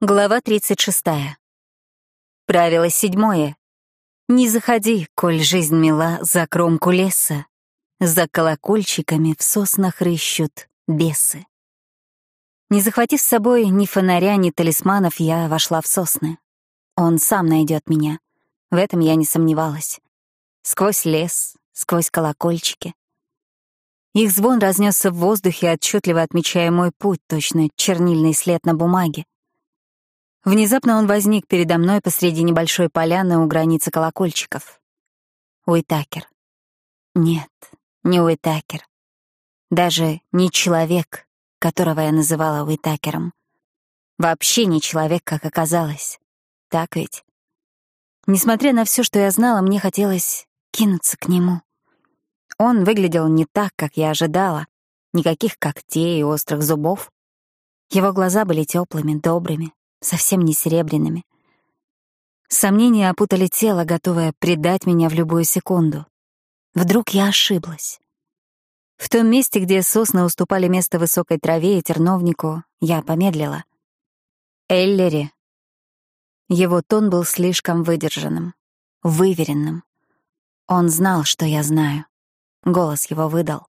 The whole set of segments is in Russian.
Глава 36. Правило седьмое. Не заходи, коль жизнь мила, за кромку леса. За колокольчиками в соснах рыщут бесы. Не захватив с собой ни фонаря, ни талисманов, я вошла в сосны. Он сам найдет меня. В этом я не сомневалась. Сквозь лес, сквозь колокольчики. Их звон разнесся в воздухе, отчетливо отмечая мой путь, точно чернильный след на бумаге. Внезапно он возник передо мной посреди небольшой поляны у границы колокольчиков. Уитакер. Нет, не Уитакер. Даже не человек, которого я называла Уитакером. Вообще не человек, как оказалось. Так ведь? Несмотря на все, что я знала, мне хотелось кинуться к нему. Он выглядел не так, как я ожидала. Никаких когтей и острых зубов. Его глаза были теплыми, добрыми, совсем не серебряными. Сомнения опутали тело, готовое предать меня в любую секунду. Вдруг я ошиблась. В том месте, где сосны уступали место высокой траве и терновнику, я помедлила. Эллери. Его тон был слишком выдержанным, выверенным. Он знал, что я знаю. Голос его выдал.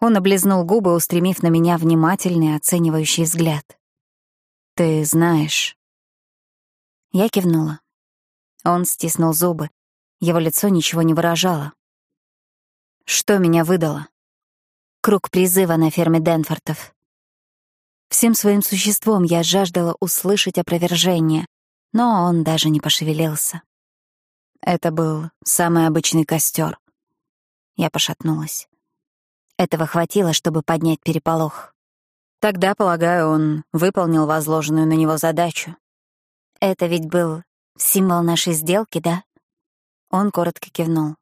Он облизнул губы, устремив на меня внимательный, оценивающий взгляд. «Ты знаешь». Я кивнула. Он стиснул зубы. Его лицо ничего не выражало. Что меня выдало? Круг призыва на ферме Денфортов. Всем своим существом я жаждала услышать опровержение, но он даже не пошевелился. Это был самый обычный костер. Я пошатнулась. Этого хватило, чтобы поднять переполох. Тогда, полагаю, он выполнил возложенную на него задачу. Это ведь был символ нашей сделки, да? Он коротко кивнул.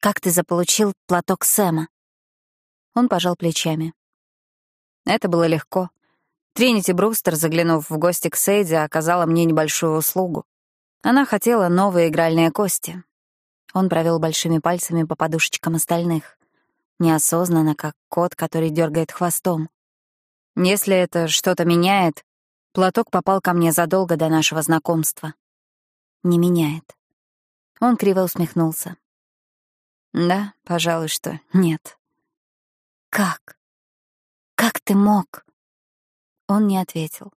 Как ты заполучил платок Сэма? Он пожал плечами. Это было легко. Тринити Брустер, заглянув в гости к Сейди, оказала мне небольшую услугу. Она хотела новые игральные кости. Он провел большими пальцами по подушечкам остальных. Неосознанно, как кот, который дергает хвостом. Если это что-то меняет, платок попал ко мне задолго до нашего знакомства. Не меняет. Он криво усмехнулся. Да, пожалуй, что нет. Как? Как ты мог? Он не ответил.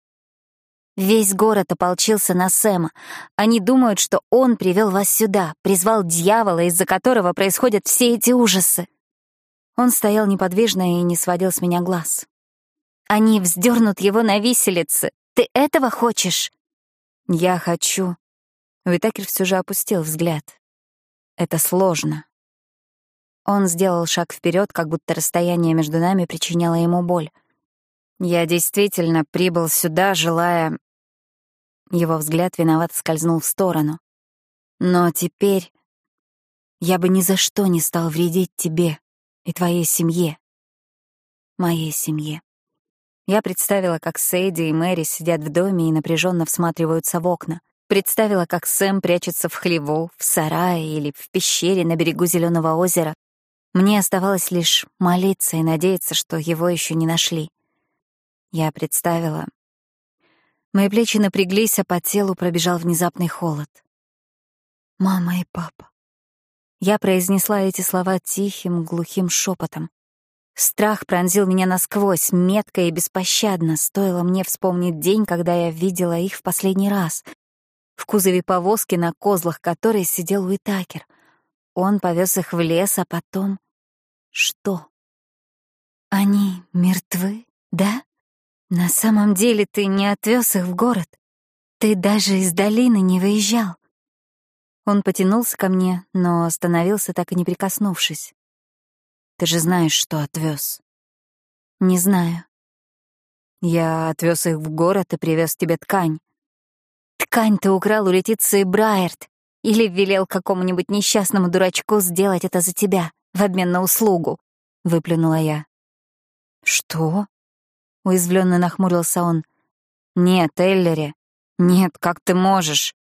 Весь город ополчился на Сэма. Они думают, что он привел вас сюда, призвал дьявола, из-за которого происходят все эти ужасы. Он стоял неподвижно и не сводил с меня глаз. Они вздернут его на виселице. Ты этого хочешь?» «Я хочу». Витакер все же опустил взгляд. «Это сложно». Он сделал шаг вперед, как будто расстояние между нами причиняло ему боль. «Я действительно прибыл сюда, желая...» Его взгляд виновато скользнул в сторону. «Но теперь я бы ни за что не стал вредить тебе и твоей семье, моей семье». Я представила, как Сейди и Мэри сидят в доме и напряженно всматриваются в окна. Представила, как Сэм прячется в хлеву, в сарае или в пещере на берегу Зеленого озера. Мне оставалось лишь молиться и надеяться, что его еще не нашли. Я представила... Мои плечи напряглись, а по телу пробежал внезапный холод. «Мама и папа». Я произнесла эти слова тихим, глухим шепотом. Страх пронзил меня насквозь, метко и беспощадно. Стоило мне вспомнить день, когда я видела их в последний раз. В кузове повозки, на козлах которой сидел Уитакер. Он повез их в лес, а потом... Что? Они мертвы, да? На самом деле ты не отвез их в город. Ты даже из долины не выезжал. Он потянулся ко мне, но остановился, так и не прикоснувшись. Ты же знаешь, что отвез. Не знаю. Я отвез их в город и привез тебе ткань. Ткань ты украл у Летиции Брайерт или велел какому-нибудь несчастному дурачку сделать это за тебя в обмен на услугу, — выплюнула я. Что? Уязвленно нахмурился он. Нет, Эллери, нет, как ты можешь?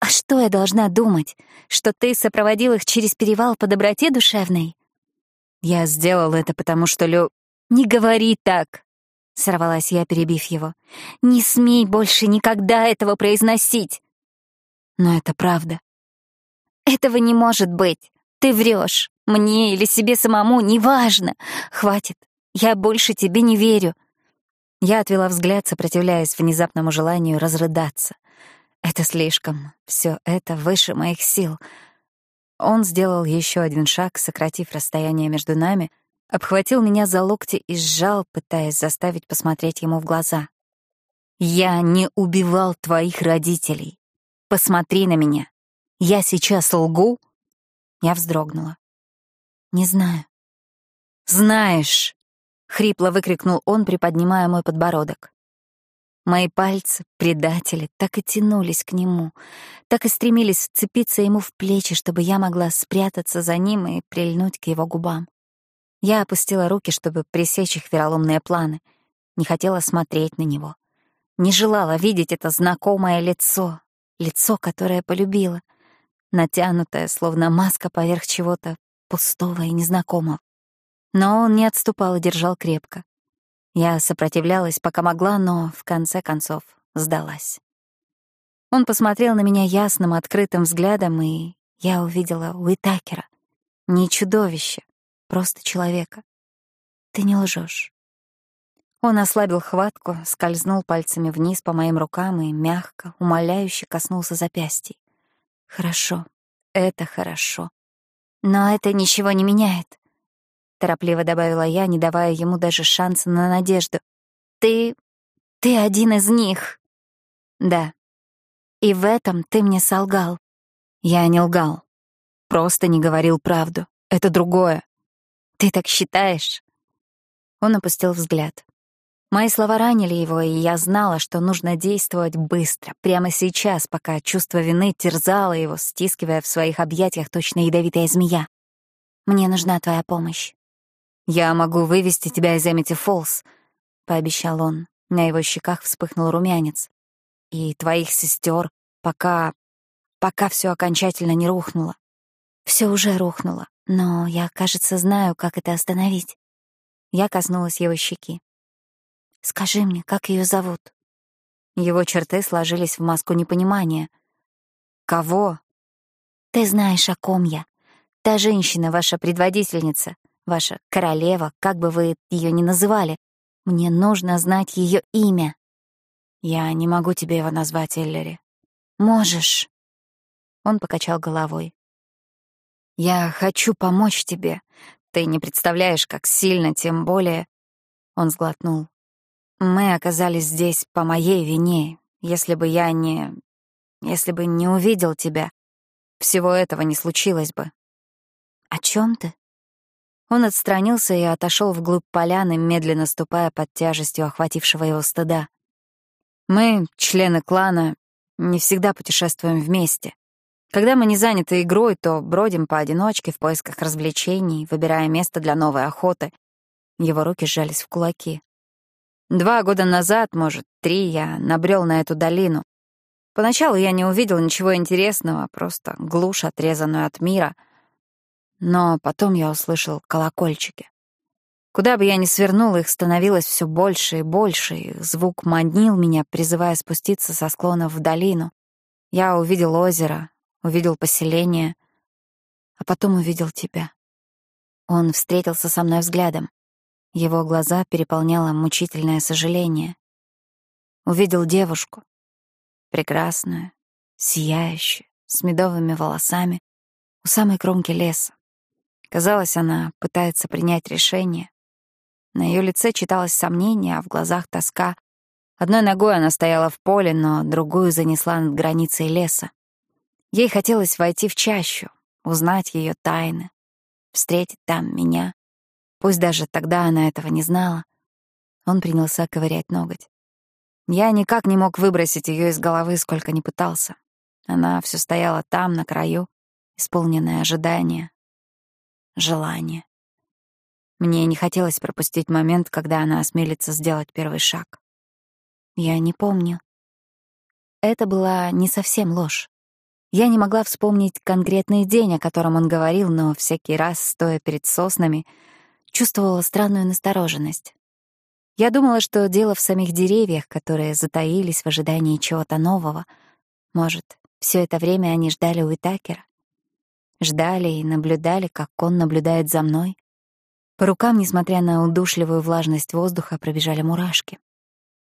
А что я должна думать? Что ты сопроводил их через перевал по доброте душевной? Я сделал это, потому что Лю... Не говори так. Сорвалась я, перебив его. «Не смей больше никогда этого произносить!» Но это правда. «Этого не может быть! Ты врешь! Мне или себе самому, неважно! Хватит! Я больше тебе не верю!» Я отвела взгляд, сопротивляясь внезапному желанию разрыдаться. Это слишком. Все это выше моих сил. Он сделал еще один шаг, сократив расстояние между нами — обхватил меня за локти и сжал, пытаясь заставить посмотреть ему в глаза. «Я не убивал твоих родителей. Посмотри на меня. Я сейчас лгу?» Я вздрогнула. «Не знаю». «Знаешь!» — хрипло выкрикнул он, приподнимая мой подбородок. Мои пальцы, предатели, так и тянулись к нему, так и стремились вцепиться ему в плечи, чтобы я могла спрятаться за ним и прильнуть к его губам. Я опустила руки, чтобы пресечь их вероломные планы. Не хотела смотреть на него. Не желала видеть это знакомое лицо, лицо, которое полюбила, натянутое, словно маска поверх чего-то пустого и незнакомого. Но он не отступал и держал крепко. Я сопротивлялась, пока могла, но в конце концов сдалась. Он посмотрел на меня ясным, открытым взглядом, и я увидела Уитакера. Не чудовище, просто человека. Ты не лжешь. Он ослабил хватку, скользнул пальцами вниз по моим рукам и мягко, умоляюще коснулся запястьей. Хорошо, это хорошо. Но это ничего не меняет. Торопливо добавила я, не давая ему даже шанса на надежду. Ты... ты один из них. Да. И в этом ты мне солгал. Я не лгал. Просто не говорил правду. Это другое. «Ты так считаешь?» Он опустил взгляд. Мои слова ранили его, и я знала, что нужно действовать быстро, прямо сейчас, пока чувство вины терзало его, стискивая в своих объятиях точно ядовитая змея. «Мне нужна твоя помощь». «Я могу вывести тебя из Эмити Фолс», — пообещал он. На его щеках вспыхнул румянец. «И твоих сестер, пока... пока все окончательно не рухнуло». Все уже рухнуло. Но я, кажется, знаю, как это остановить. Я коснулась его щеки. «Скажи мне, как ее зовут?» Его черты сложились в маску непонимания. «Кого?» «Ты знаешь, о ком я. Та женщина, ваша предводительница, ваша королева, как бы вы ее ни называли. Мне нужно знать ее имя». «Я не могу тебе его назвать, Эллери». «Можешь». Он покачал головой. Я хочу помочь тебе. Ты не представляешь, как сильно, тем более...» Он сглотнул. «Мы оказались здесь по моей вине. Если бы я не... Если бы не увидел тебя, всего этого не случилось бы». «О чем ты?» Он отстранился и отошел вглубь поляны, медленно ступая под тяжестью охватившего его стыда. «Мы, члены клана, не всегда путешествуем вместе. Когда мы не заняты игрой, то бродим поодиночке в поисках развлечений, выбирая место для новой охоты. Его руки сжались в кулаки. Два года назад, может, три, я набрел на эту долину. Поначалу я не увидел ничего интересного, просто глушь, отрезанную от мира. Но потом я услышал колокольчики. Куда бы я ни свернул, их становилось все больше и больше, и звук манил меня, призывая спуститься со склонов в долину. Я увидел озеро, увидел поселение, а потом увидел тебя. Он встретился со мной взглядом. Его глаза переполняло мучительное сожаление. Увидел девушку, прекрасную, сияющую, с медовыми волосами, у самой кромки леса. Казалось, она пытается принять решение. На ее лице читалось сомнение, а в глазах тоска. Одной ногой она стояла в поле, но другую занесла над границей леса. Ей хотелось войти в чащу, узнать ее тайны, встретить там меня. Пусть даже тогда она этого не знала. Он принялся ковырять ноготь. Я никак не мог выбросить ее из головы, сколько ни пытался. Она все стояла там, на краю, исполненная ожидания, желания. Мне не хотелось пропустить момент, когда она осмелится сделать первый шаг. Я не помню. Это была не совсем ложь. Я не могла вспомнить конкретный день, о котором он говорил, но всякий раз, стоя перед соснами, чувствовала странную настороженность. Я думала, что дело в самих деревьях, которые затаились в ожидании чего-то нового. Может, все это время они ждали Уитакера? Ждали и наблюдали, как он наблюдает за мной. По рукам, несмотря на удушливую влажность воздуха, пробежали мурашки.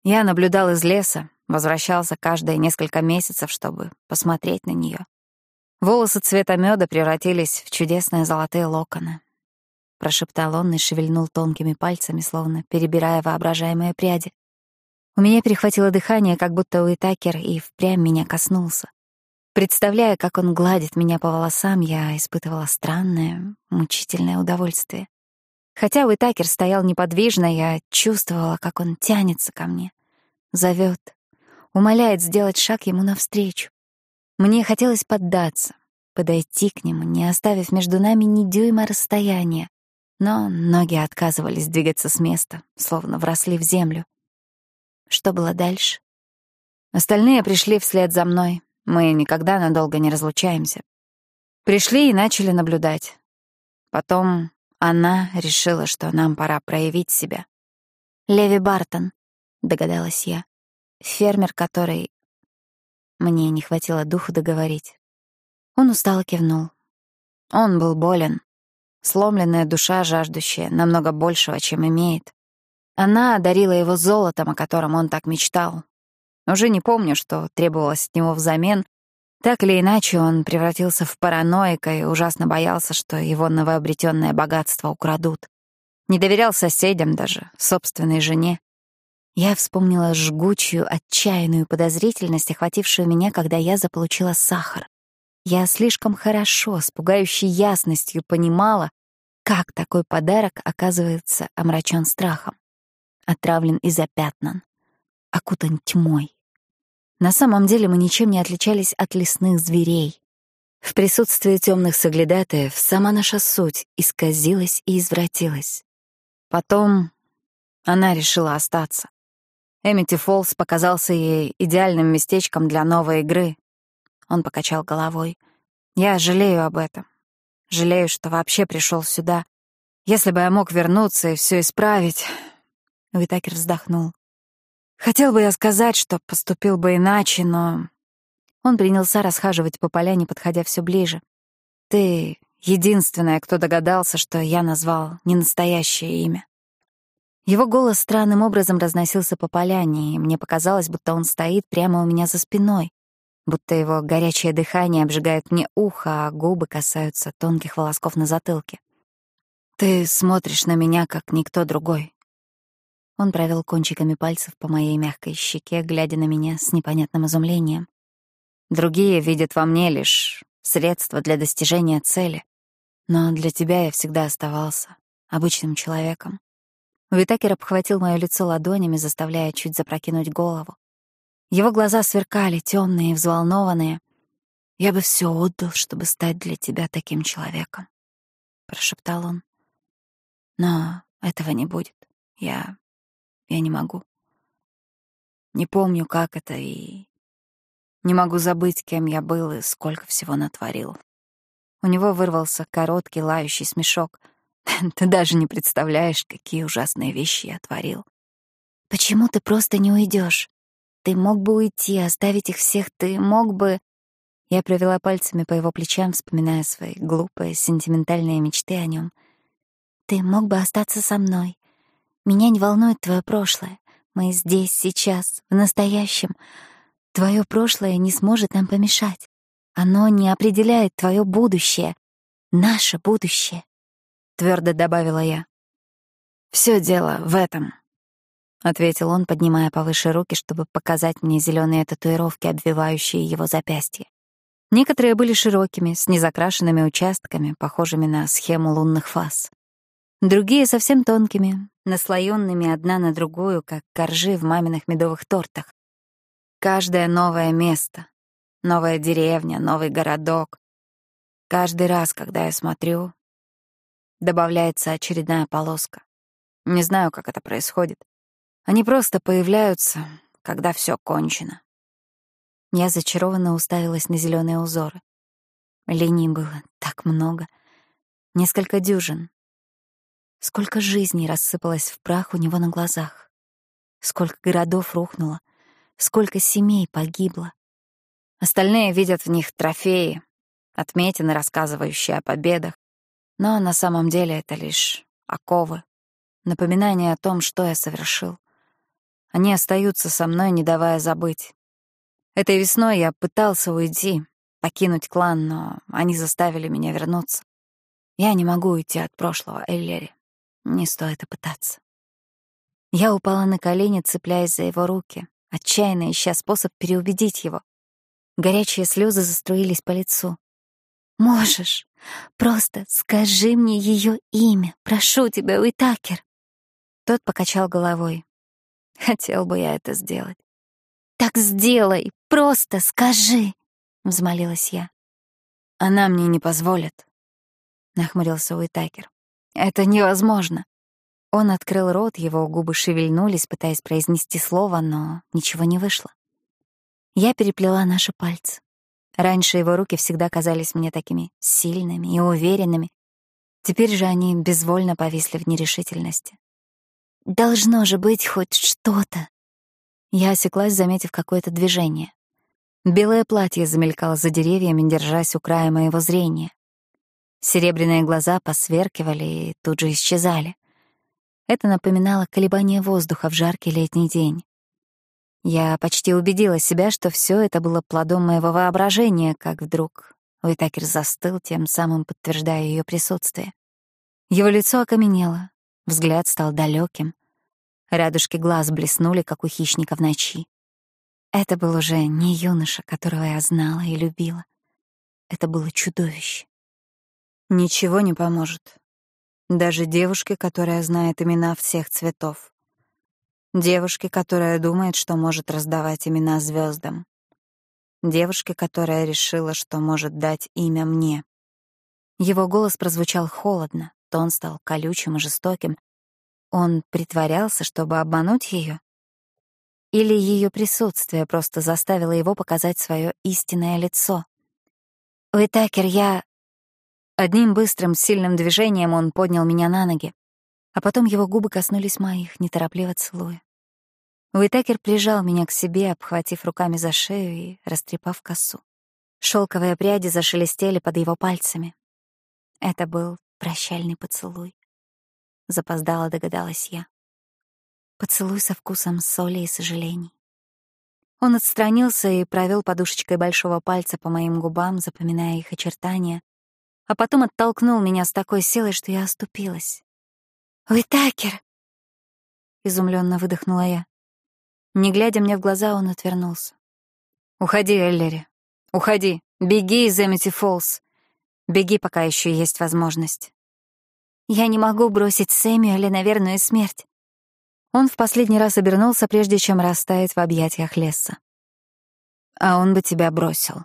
Я наблюдал из леса, возвращался каждые несколько месяцев, чтобы посмотреть на нее. Волосы цвета меда превратились в чудесные золотые локоны. — прошептал он и шевельнул тонкими пальцами, словно перебирая воображаемые пряди. У меня перехватило дыхание, как будто Уитакер и впрямь меня коснулся. Представляя, как он гладит меня по волосам, я испытывала странное, мучительное удовольствие. Хотя Уитакер стоял неподвижно, я чувствовала, как он тянется ко мне, зовет, умоляет сделать шаг ему навстречу. Мне хотелось поддаться, подойти к нему, не оставив между нами ни дюйма расстояния, но ноги отказывались двигаться с места, словно вросли в землю. Что было дальше? Остальные пришли вслед за мной. Мы никогда надолго не разлучаемся. Пришли и начали наблюдать. Потом она решила, что нам пора проявить себя. «Леви Бартон», — догадалась я. Фермер, который... Мне не хватило духу договорить. Он устало кивнул. Он был болен, сломленная душа, жаждущая намного большего, чем имеет. Она одарила его золотом, о котором он так мечтал. Уже не помню, что требовалось от него взамен. Так или иначе, он превратился в параноика и ужасно боялся, что его новообретенное богатство украдут. Не доверял соседям даже, собственной жене. Я вспомнила жгучую, отчаянную подозрительность, охватившую меня, когда я заполучила сахар. Я слишком хорошо, с пугающей ясностью понимала, как такой подарок оказывается омрачен страхом, отравлен и запятнан, окутан тьмой. На самом деле мы ничем не отличались от лесных зверей. В присутствии темных соглядатаев сама наша суть исказилась и извратилась. Потом она решила остаться. Эмити Фолс показался ей идеальным местечком для новой игры. Он покачал головой. Я жалею об этом. Жалею, что вообще пришел сюда. Если бы я мог вернуться и все исправить...» Уитакер вздохнул. «Хотел бы я сказать, что поступил бы иначе, но...» Он принялся расхаживать по поляне, подходя все ближе. «Ты единственная, кто догадался, что я назвал не настоящее имя». Его голос странным образом разносился по поляне, и мне показалось, будто он стоит прямо у меня за спиной будто его горячее дыхание обжигает мне ухо, а губы касаются тонких волосков на затылке. «Ты смотришь на меня, как никто другой». Он провел кончиками пальцев по моей мягкой щеке, глядя на меня с непонятным изумлением. «Другие видят во мне лишь средства для достижения цели, но для тебя я всегда оставался обычным человеком». Витакер обхватил моё лицо ладонями, заставляя чуть запрокинуть голову. Его глаза сверкали, темные и взволнованные. «Я бы все отдал, чтобы стать для тебя таким человеком», — прошептал он. «Но этого не будет. Я... я не могу. Не помню, как это, и... Не могу забыть, кем я был и сколько всего натворил». У него вырвался короткий лающий смешок. «Ты даже не представляешь, какие ужасные вещи я творил». «Почему ты просто не уйдешь? Ты мог бы уйти, оставить их всех, ты мог бы...» Я провела пальцами по его плечам, вспоминая свои глупые, сентиментальные мечты о нем. «Ты мог бы остаться со мной. Меня не волнует твое прошлое. Мы здесь, сейчас, в настоящем. Твое прошлое не сможет нам помешать. Оно не определяет твое будущее. Наше будущее», — твердо добавила я. Все дело в этом», — ответил он, поднимая повыше руки, чтобы показать мне зеленые татуировки, обвивающие его запястье. Некоторые были широкими, с незакрашенными участками, похожими на схему лунных фаз. Другие совсем тонкими, наслоенными одна на другую, как коржи в маминых медовых тортах. Каждое новое место, новая деревня, новый городок. Каждый раз, когда я смотрю, добавляется очередная полоска. Не знаю, как это происходит. Они просто появляются, когда все кончено. Я зачарованно уставилась на зеленые узоры. Линий было так много. Несколько дюжин. Сколько жизней рассыпалось в прах у него на глазах. Сколько городов рухнуло, сколько семей погибло. Остальные видят в них трофеи, отметины, рассказывающие о победах. Но на самом деле это лишь оковы, напоминание о том, что я совершил. Они остаются со мной, не давая забыть. Этой весной я пытался уйти, покинуть клан, но они заставили меня вернуться. Я не могу уйти от прошлого, Эллери. Не стоит и пытаться. Я упала на колени, цепляясь за его руки, отчаянно ища способ переубедить его. Горячие слезы заструились по лицу. «Можешь. Просто скажи мне ее имя. Прошу тебя, Уитакер». Тот покачал головой. Хотел бы я это сделать. «Так сделай. Просто скажи», — взмолилась я. «Она мне не позволит», — нахмурился Уитакер. «Это невозможно». Он открыл рот, его губы шевельнулись, пытаясь произнести слово, но ничего не вышло. Я переплела наши пальцы. Раньше его руки всегда казались мне такими сильными и уверенными. Теперь же они безвольно повисли в нерешительности. «Должно же быть хоть что-то!» Я осеклась, заметив какое-то движение. Белое платье замелькало за деревьями, держась у края моего зрения. Серебряные глаза посверкивали и тут же исчезали. Это напоминало колебание воздуха в жаркий летний день. Я почти убедила себя, что все это было плодом моего воображения, как вдруг Уитакер застыл, тем самым подтверждая ее присутствие. Его лицо окаменело, взгляд стал далеким. Радужки глаз блеснули, как у хищника в ночи. Это был уже не юноша, которого я знала и любила. Это было чудовище. Ничего не поможет. Даже девушке, которая знает имена всех цветов. Девушке, которая думает, что может раздавать имена звездам. Девушке, которая решила, что может дать имя мне. Его голос прозвучал холодно, тон стал колючим и жестоким. Он притворялся, чтобы обмануть ее? Или ее присутствие просто заставило его показать свое истинное лицо? «Уитакер, я...» Одним быстрым, сильным движением он поднял меня на ноги, а потом его губы коснулись моих, неторопливо целуя. Уитакер прижал меня к себе, обхватив руками за шею и растрепав косу. Шелковые пряди зашелестели под его пальцами. Это был прощальный поцелуй. Запоздала, догадалась я. Поцелуй со вкусом соли и сожалений. Он отстранился и провел подушечкой большого пальца по моим губам, запоминая их очертания, а потом оттолкнул меня с такой силой, что я оступилась. «Уитакер!» — изумленно выдохнула я. Не глядя мне в глаза, он отвернулся. «Уходи, Эллери. Уходи. Беги из Эмити Фолс. Беги, пока еще есть возможность». «Я не могу бросить Сэмюэля на верную смерть». Он в последний раз обернулся, прежде чем растает в объятиях леса. «А он бы тебя бросил»,